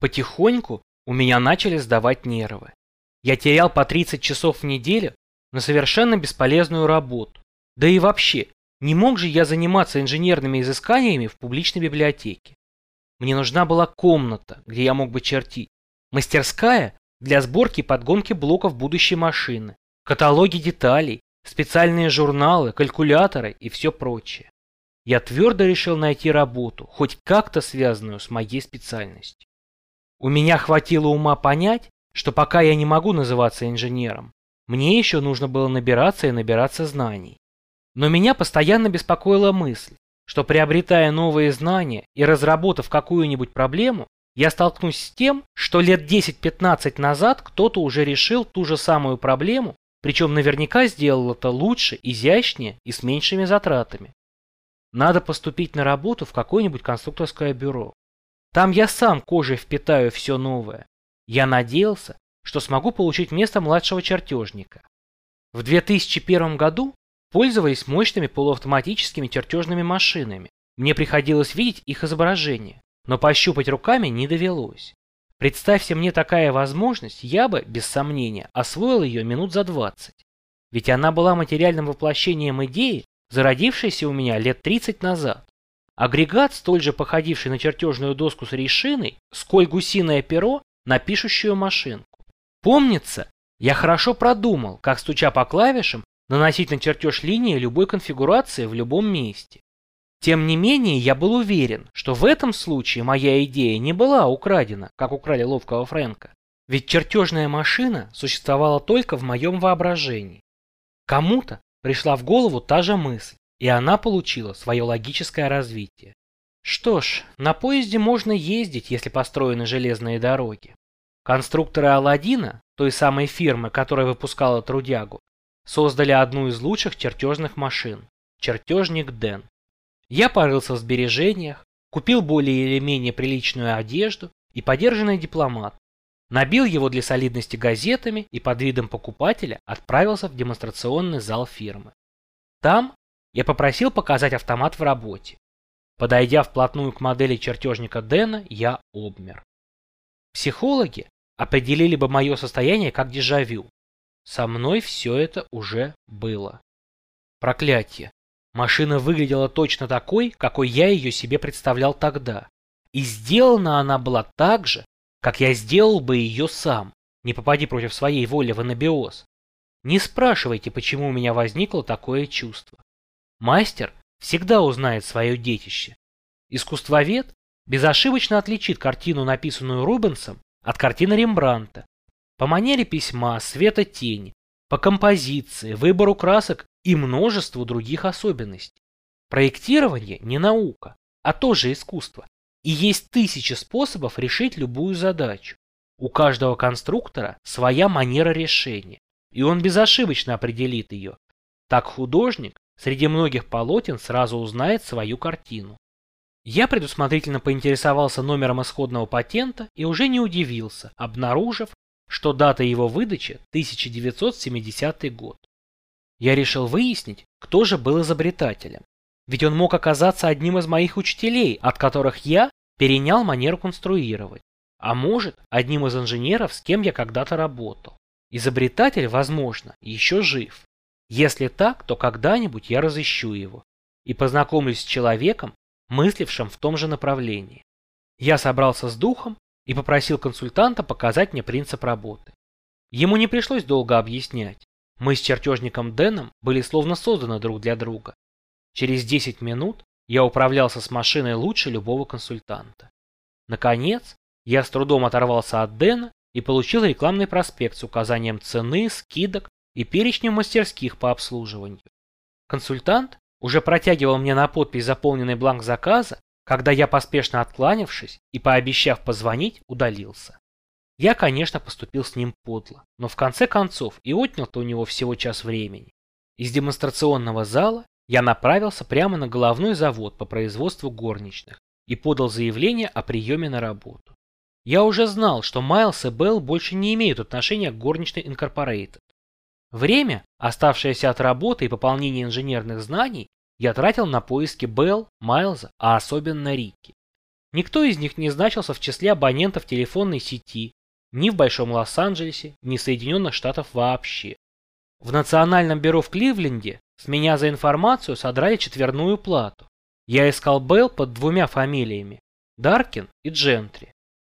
Потихоньку у меня начали сдавать нервы. Я терял по 30 часов в неделю на совершенно бесполезную работу. Да и вообще, не мог же я заниматься инженерными изысканиями в публичной библиотеке. Мне нужна была комната, где я мог бы чертить, мастерская для сборки и подгонки блоков будущей машины, каталоги деталей, специальные журналы, калькуляторы и все прочее. Я твердо решил найти работу, хоть как-то связанную с моей специальностью. У меня хватило ума понять, что пока я не могу называться инженером, мне еще нужно было набираться и набираться знаний. Но меня постоянно беспокоила мысль, что приобретая новые знания и разработав какую-нибудь проблему, я столкнусь с тем, что лет 10-15 назад кто-то уже решил ту же самую проблему, причем наверняка сделал это лучше, изящнее и с меньшими затратами. Надо поступить на работу в какое-нибудь конструкторское бюро. Там я сам кожей впитаю все новое. Я надеялся, что смогу получить место младшего чертежника. В 2001 году пользовались мощными полуавтоматическими чертежными машинами. Мне приходилось видеть их изображение, но пощупать руками не довелось. Представься мне такая возможность, я бы, без сомнения, освоил ее минут за 20. Ведь она была материальным воплощением идеи, зародившейся у меня лет 30 назад. Агрегат, столь же походивший на чертежную доску с решиной, сколь гусиное перо на пишущую машинку. Помнится, я хорошо продумал, как стуча по клавишам, наносить на чертеж линии любой конфигурации в любом месте. Тем не менее, я был уверен, что в этом случае моя идея не была украдена, как украли ловкого Фрэнка. Ведь чертежная машина существовала только в моем воображении. Кому-то пришла в голову та же мысль, и она получила свое логическое развитие. Что ж, на поезде можно ездить, если построены железные дороги. Конструкторы Алладина, той самой фирмы, которая выпускала трудягу, создали одну из лучших чертежных машин – чертежник Дэн. Я порылся в сбережениях, купил более или менее приличную одежду и подержанный дипломат, набил его для солидности газетами и под видом покупателя отправился в демонстрационный зал фирмы. Там я попросил показать автомат в работе. Подойдя вплотную к модели чертежника Дэна, я обмер. Психологи определили бы мое состояние как дежавю. Со мной все это уже было. Проклятие. Машина выглядела точно такой, какой я ее себе представлял тогда. И сделана она была так же, как я сделал бы ее сам, не попади против своей воли в анабиоз. Не спрашивайте, почему у меня возникло такое чувство. Мастер всегда узнает свое детище. Искусствовед безошибочно отличит картину, написанную Рубенсом, от картины Рембранта. По манере письма, света тени, по композиции, выбору красок и множеству других особенностей. Проектирование не наука, а тоже искусство. И есть тысячи способов решить любую задачу. У каждого конструктора своя манера решения, и он безошибочно определит ее. Так художник среди многих полотен сразу узнает свою картину. Я предусмотрительно поинтересовался номером исходного патента и уже не удивился, обнаружив, что дата его выдачи 1970 год. Я решил выяснить, кто же был изобретателем. Ведь он мог оказаться одним из моих учителей, от которых я перенял манеру конструировать. А может, одним из инженеров, с кем я когда-то работал. Изобретатель, возможно, еще жив. Если так, то когда-нибудь я разыщу его и познакомлюсь с человеком, мыслившим в том же направлении. Я собрался с духом и попросил консультанта показать мне принцип работы. Ему не пришлось долго объяснять. Мы с чертежником Дэном были словно созданы друг для друга. Через 10 минут я управлялся с машиной лучше любого консультанта. Наконец, я с трудом оторвался от Дэна и получил рекламный проспект с указанием цены, скидок и перечнем мастерских по обслуживанию. Консультант уже протягивал мне на подпись заполненный бланк заказа, когда я, поспешно откланившись и пообещав позвонить, удалился. Я, конечно, поступил с ним подло, но в конце концов и отнял-то у него всего час времени. Из демонстрационного зала я направился прямо на головной завод по производству горничных и подал заявление о приеме на работу. Я уже знал, что Майлз и Белл больше не имеют отношения к горничной Инкорпорейтед. Время, оставшееся от работы и пополнения инженерных знаний, я тратил на поиски Белл, Майлза, а особенно Рикки. Никто из них не значился в числе абонентов телефонной сети ни в Большом Лос-Анджелесе, ни в Соединенных Штатах вообще. В Национальном бюро в Кливленде с меня за информацию содрали четверную плату. Я искал Белл под двумя фамилиями – Даркин и Джентри.